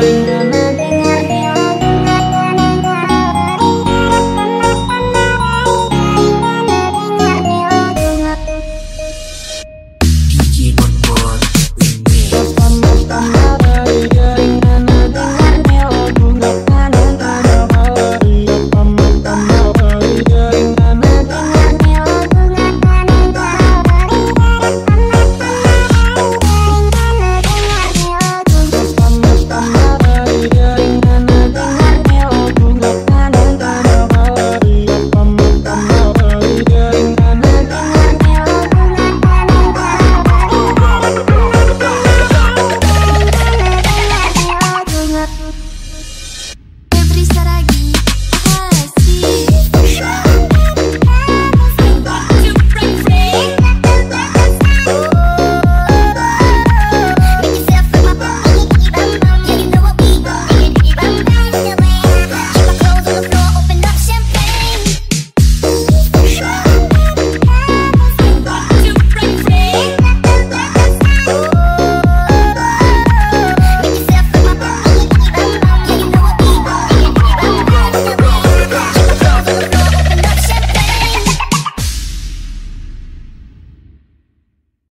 Dengar